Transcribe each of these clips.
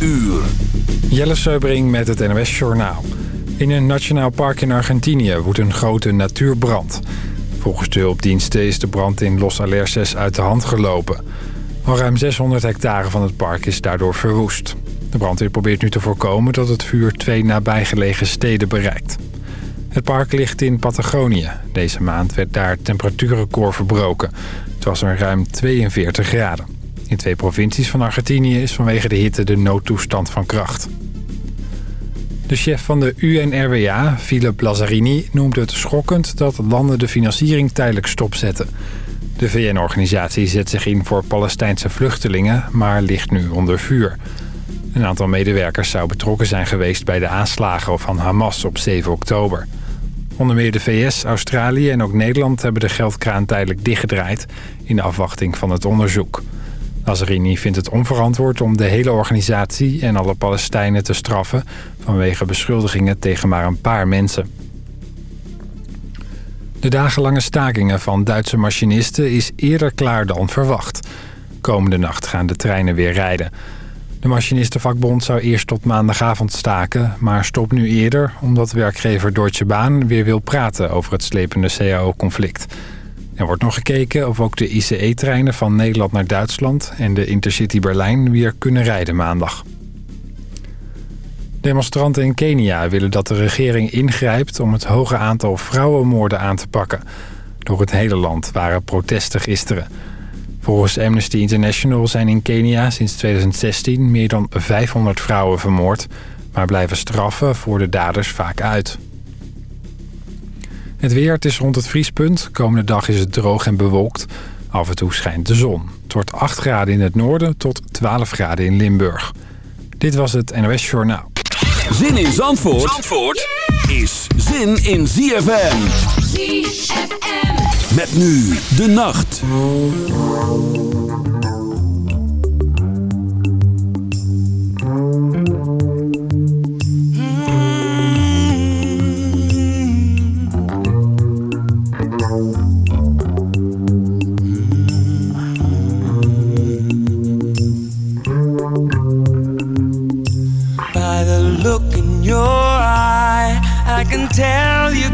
uur. Jelle Seubring met het NOS Journaal. In een nationaal park in Argentinië woedt een grote natuurbrand. Volgens de hulpdiensten is de brand in Los Alerces uit de hand gelopen. Al ruim 600 hectare van het park is daardoor verwoest. De brandweer probeert nu te voorkomen dat het vuur twee nabijgelegen steden bereikt. Het park ligt in Patagonië. Deze maand werd daar het temperatuurrecord verbroken. Het was er ruim 42 graden. In twee provincies van Argentinië is vanwege de hitte de noodtoestand van kracht. De chef van de UNRWA, Philip Lazzarini, noemde het schokkend dat landen de financiering tijdelijk stopzetten. De VN-organisatie zet zich in voor Palestijnse vluchtelingen, maar ligt nu onder vuur. Een aantal medewerkers zou betrokken zijn geweest bij de aanslagen van Hamas op 7 oktober. Onder meer de VS, Australië en ook Nederland hebben de geldkraan tijdelijk dichtgedraaid... in de afwachting van het onderzoek. Lazzarini vindt het onverantwoord om de hele organisatie en alle Palestijnen te straffen... vanwege beschuldigingen tegen maar een paar mensen. De dagenlange stakingen van Duitse machinisten is eerder klaar dan verwacht. Komende nacht gaan de treinen weer rijden. De machinistenvakbond zou eerst tot maandagavond staken... maar stopt nu eerder omdat werkgever Deutsche Bahn weer wil praten... over het slepende CAO-conflict. Er wordt nog gekeken of ook de ICE-treinen van Nederland naar Duitsland... en de Intercity Berlijn weer kunnen rijden maandag. Demonstranten in Kenia willen dat de regering ingrijpt... om het hoge aantal vrouwenmoorden aan te pakken. Door het hele land waren protesten gisteren... Volgens Amnesty International zijn in Kenia sinds 2016 meer dan 500 vrouwen vermoord... maar blijven straffen voor de daders vaak uit. Het weer, het is rond het vriespunt. Komende dag is het droog en bewolkt. Af en toe schijnt de zon. Het wordt 8 graden in het noorden tot 12 graden in Limburg. Dit was het NOS Journaal. Zin in Zandvoort, Zandvoort is zin in ZFM. ZFM. Met nu de nacht.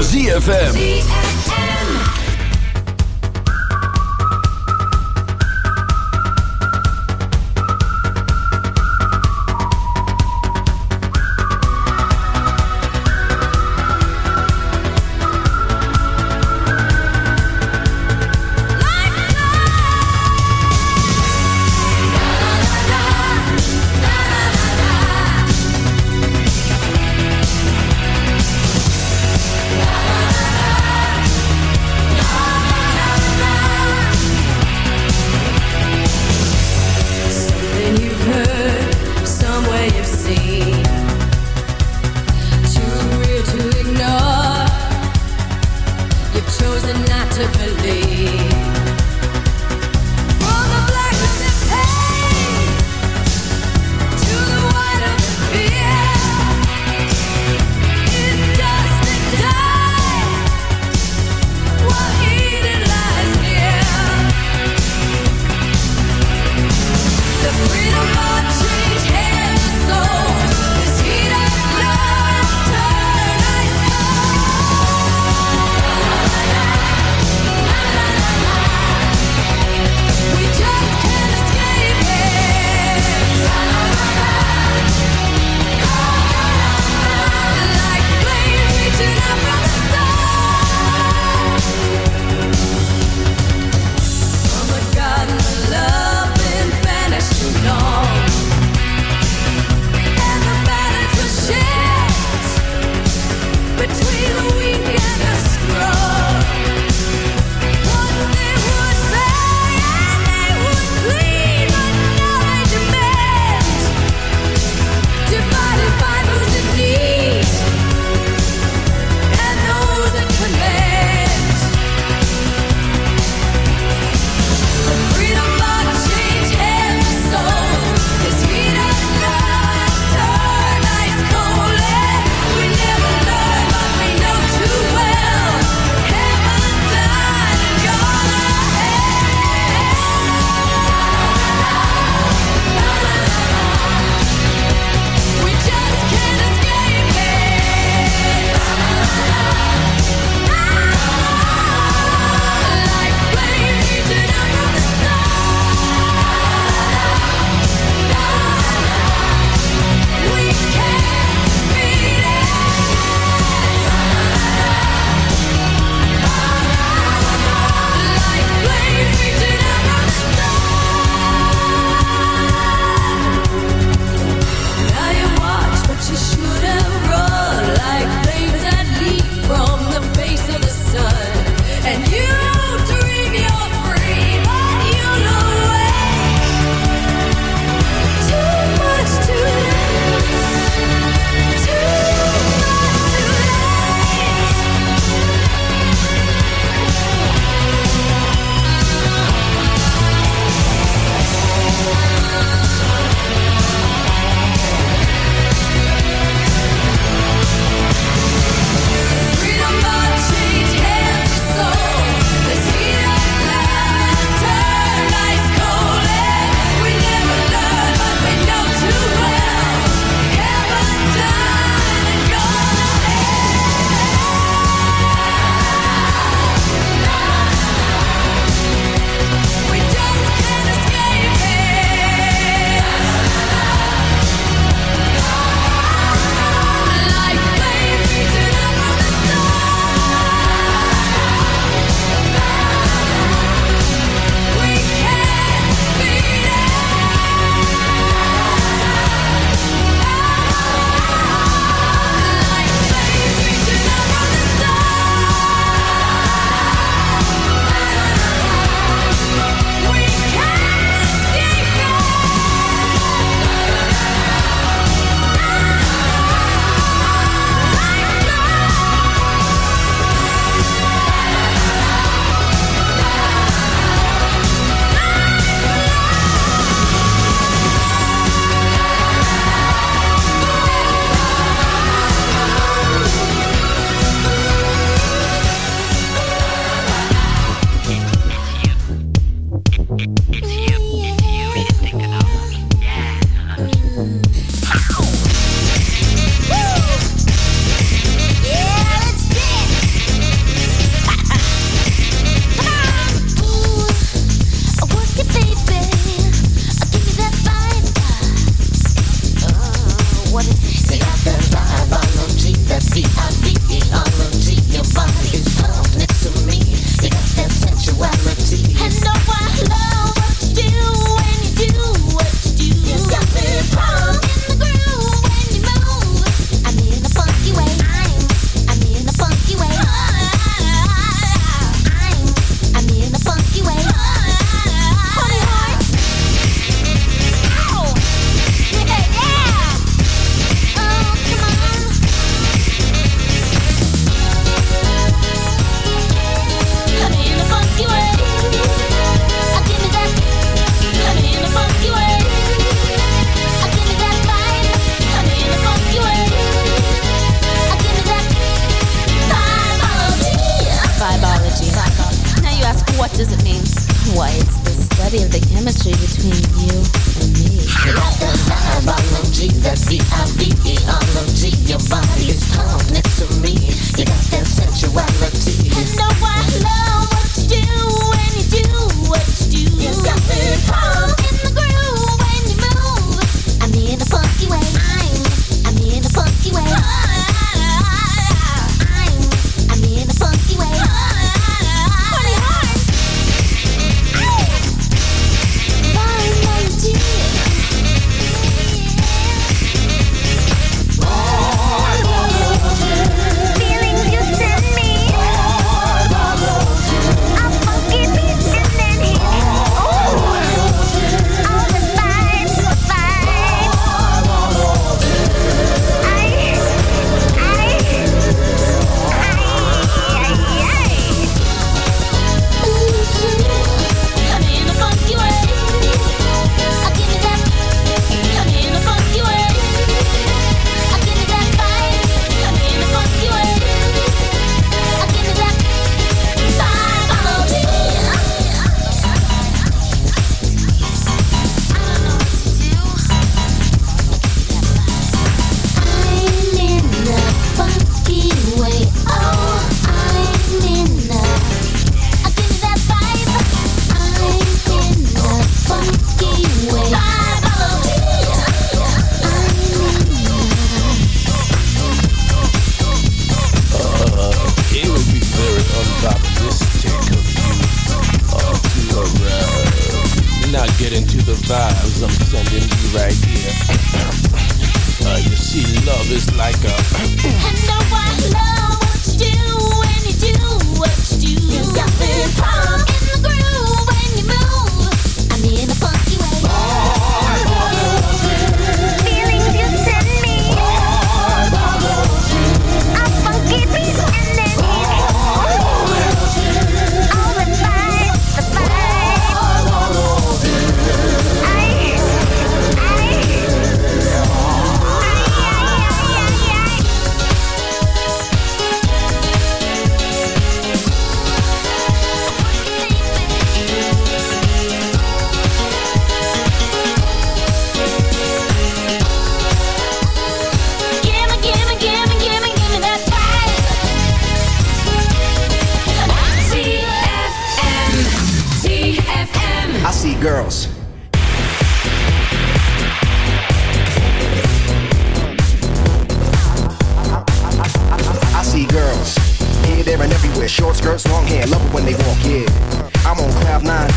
ZFM.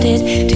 started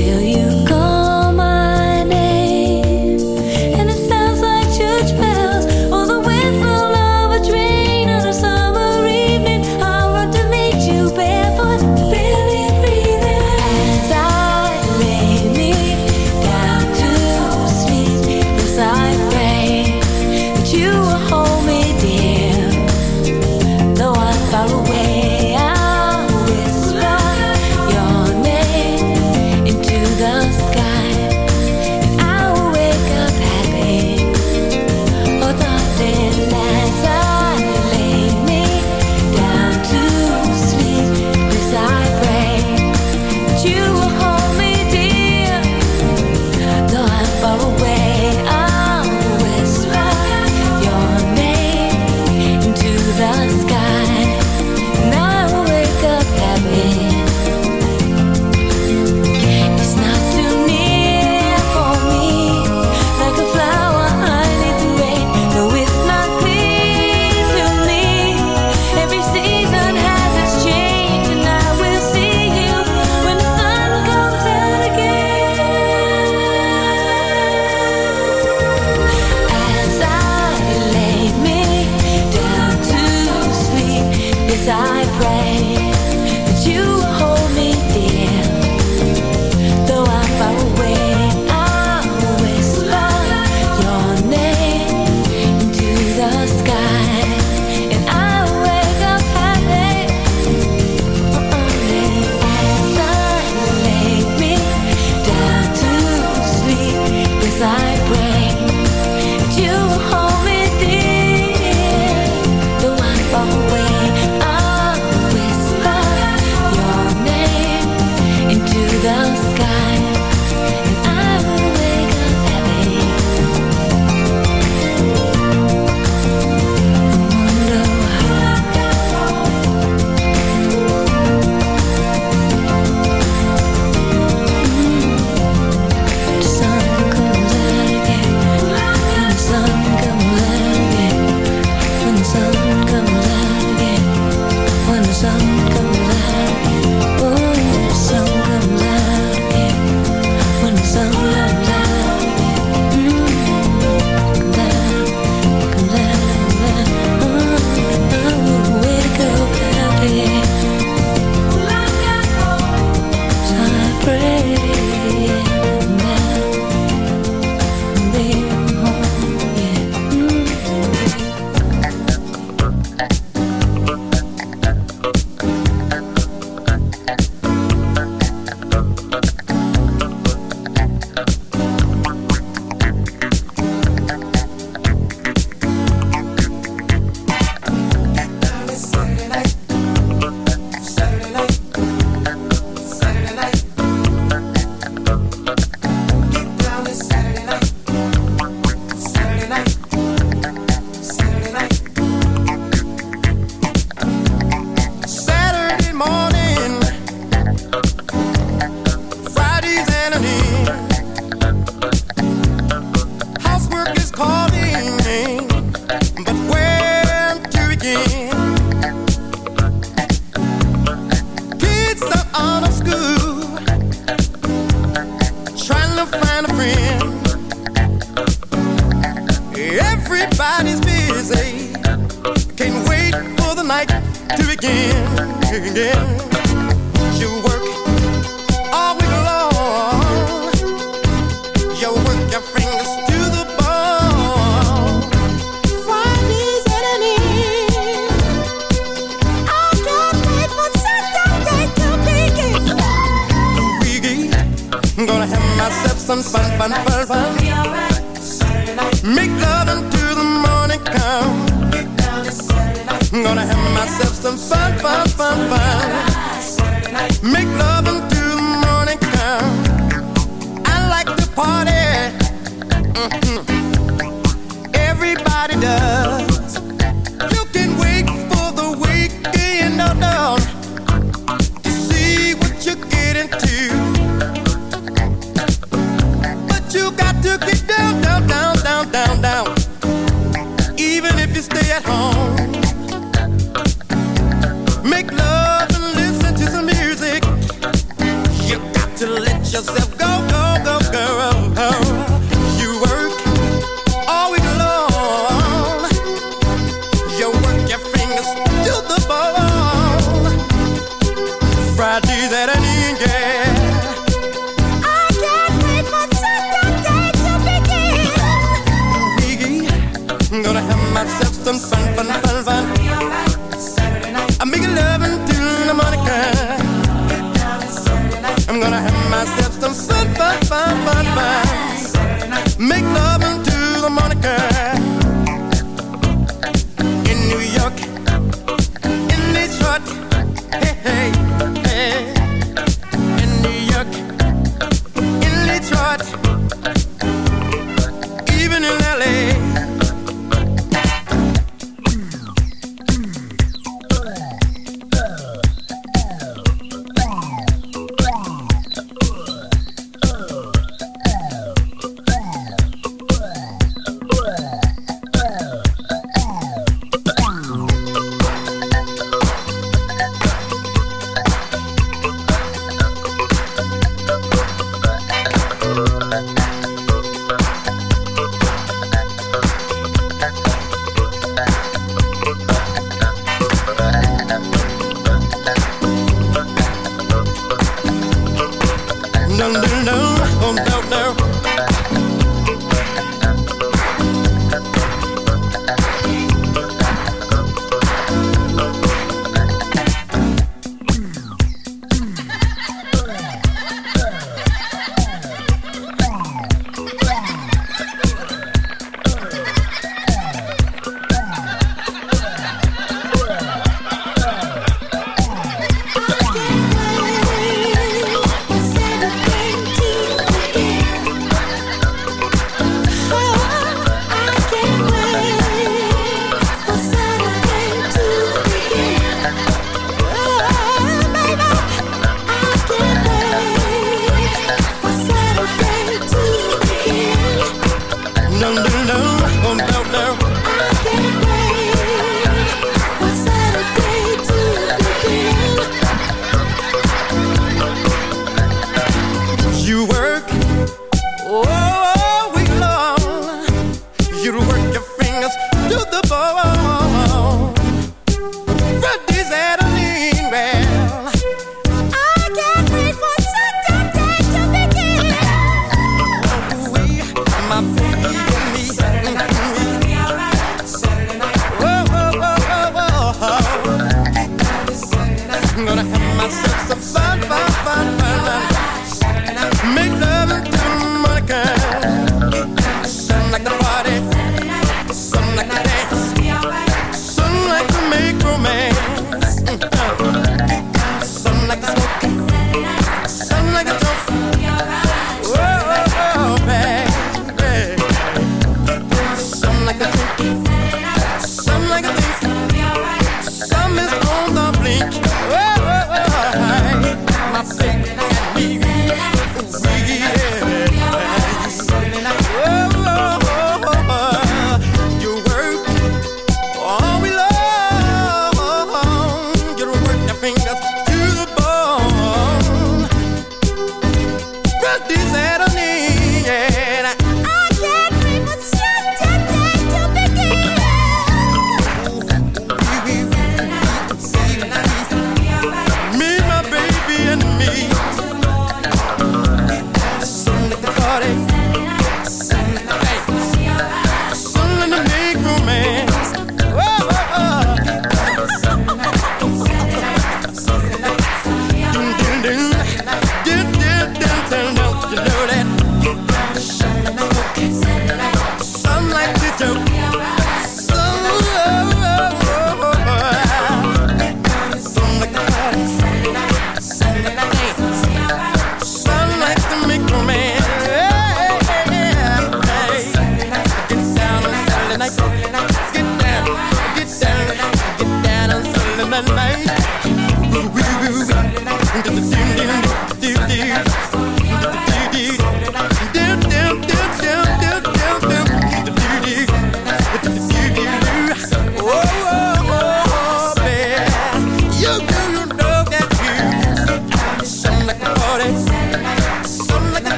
Like to begin. Yeah. You work all week long. You work your fingers to the bone. Friday's. I can't wait for Saturday to begin. Gonna have myself some fun, fun, fun. have some fun, fun, fun, fun. Make love and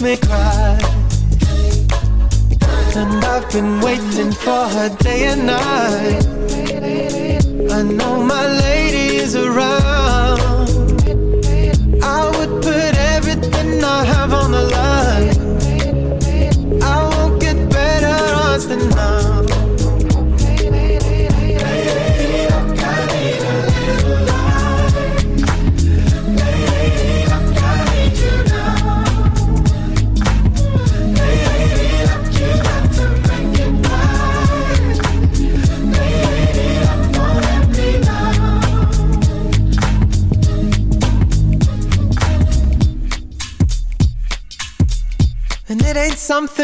makes me cry. And I've been waiting for her day and night. I know my lady is around.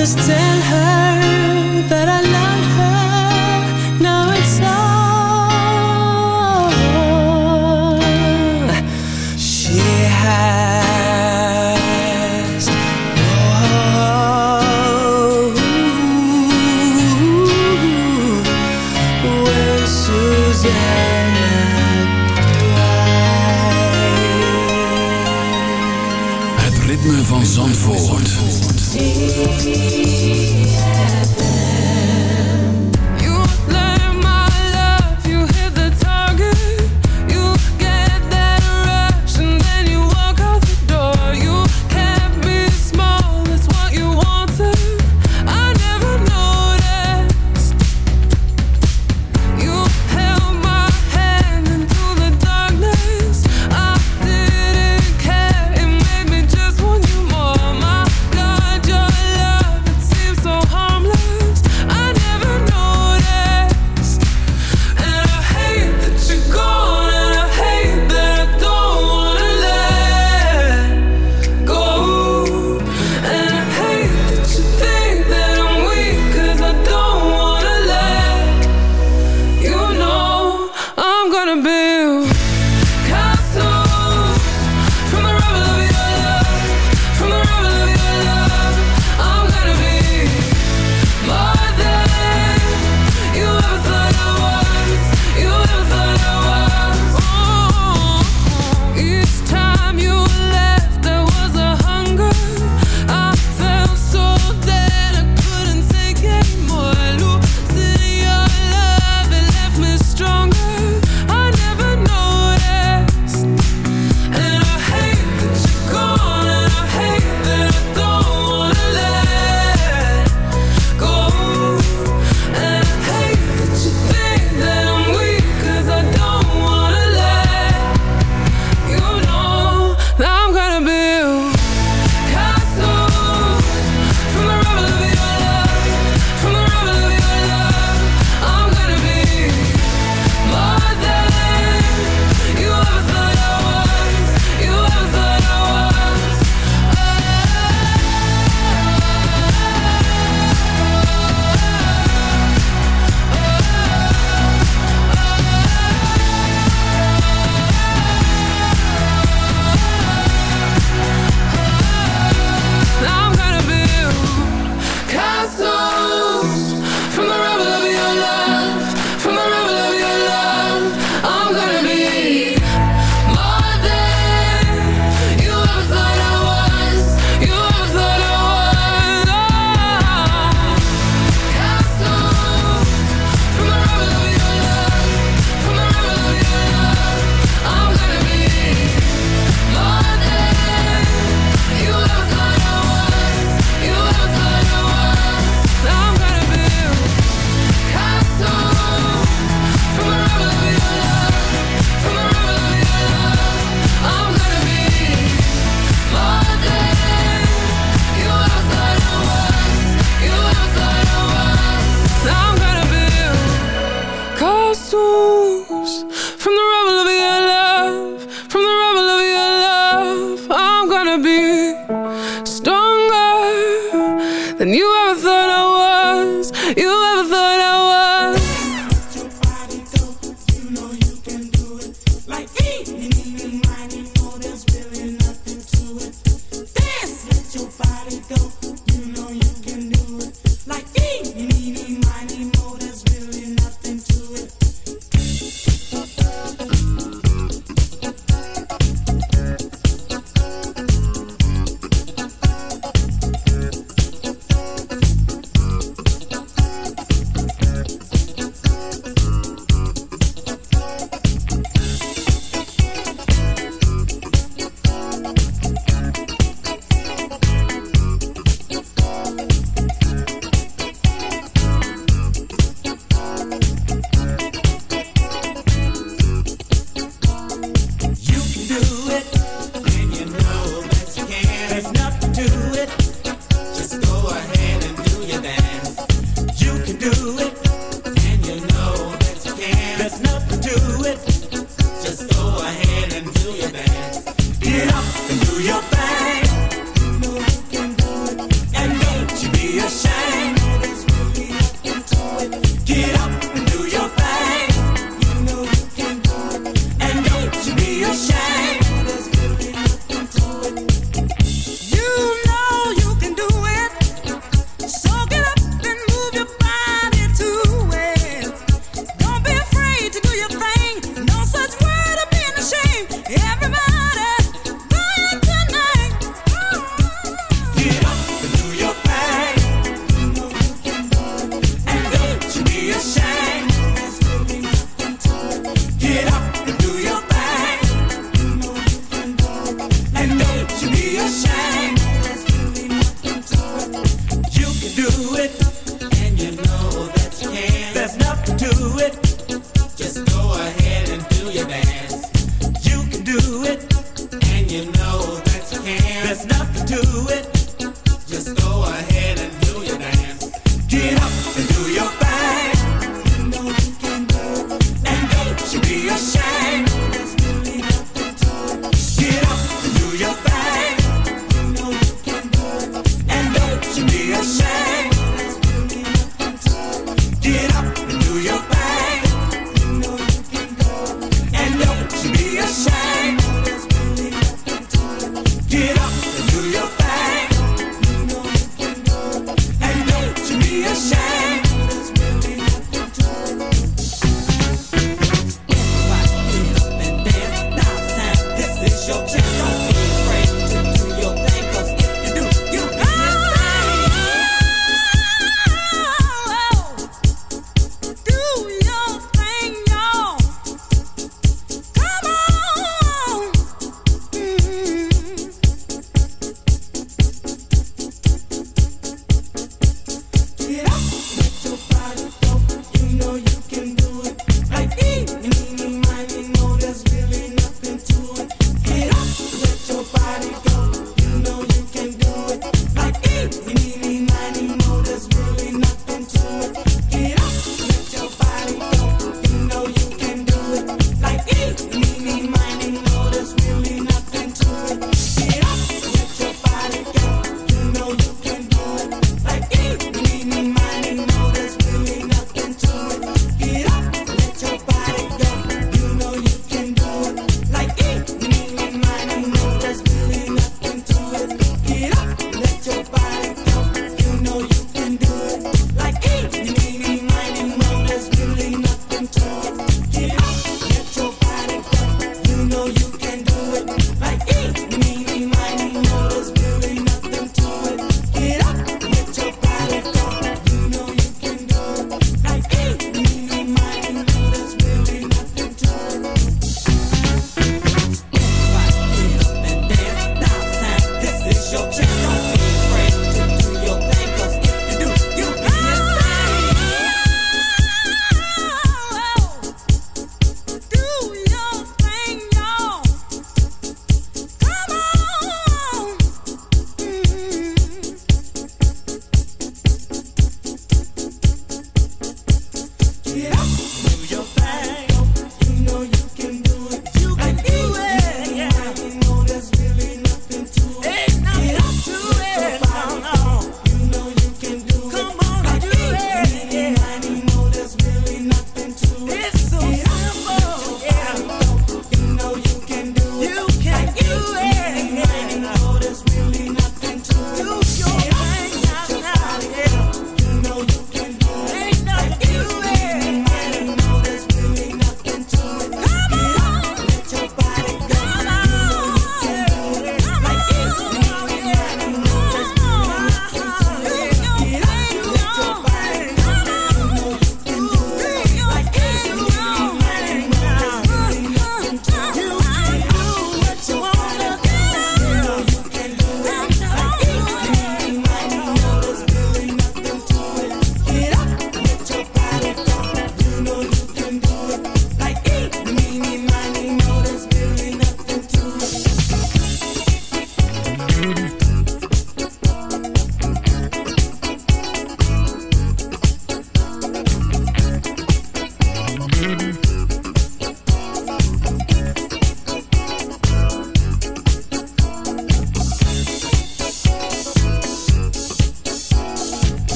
just tell her that I